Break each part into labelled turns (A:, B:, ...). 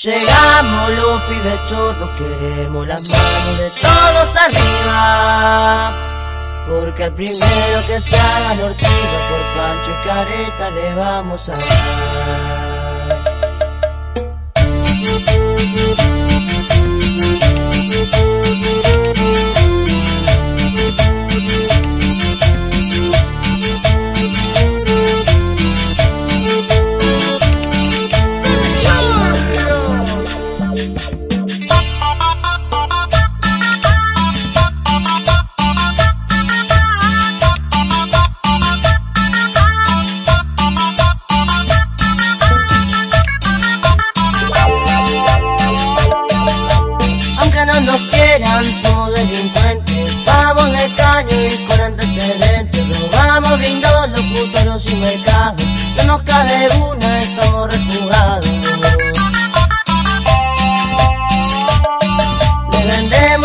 A: Llegamos los pibes chorros, queremos las manos de todos arriba. Porque al primero que se haga la ortiga por Pancho y Careta le vamos a dar.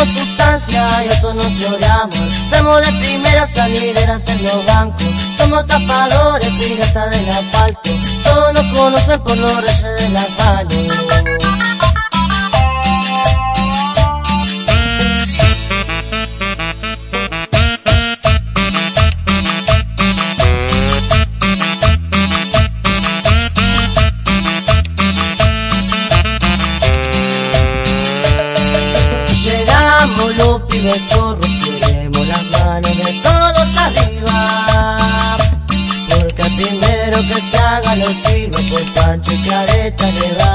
A: Sustancia y otros nos lloramos. Somos de primeras salideras en los bancos. Somos tapadores, piratas del asfalto. Todos nos conocen por los reyes de la calle. Pibes chorros queremos las manos de todos arriba. Porque primero que se haga los tiros por Pancho y Careta le vamos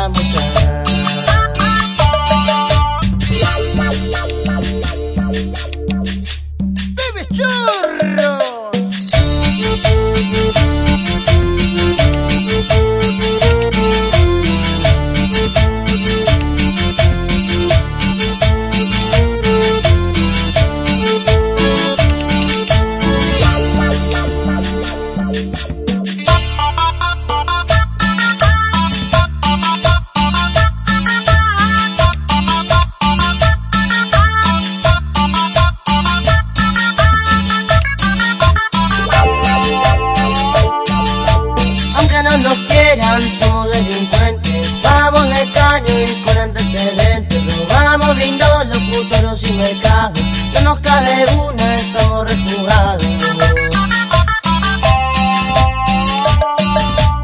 A: Cabe una, estamos refugados.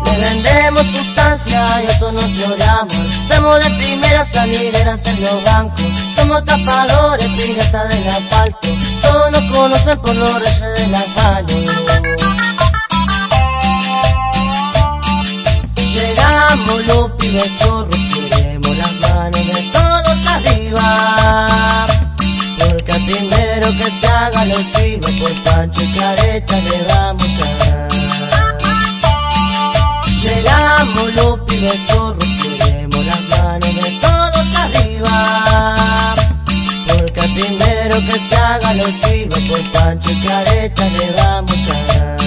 A: Le vendemos sustancia y otros nos lloramos. Somos de primeras salideras en los bancos. Somos tapadores, piratas del asfalto. Todos nos conocen por los reyes Y Careta le vamos a dar. Llegamos los pibes chorros, queremos las manos de todos arriba. Porque primero que se haga los tiros por Pancho y Careta le vamos a.